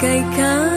cây khác.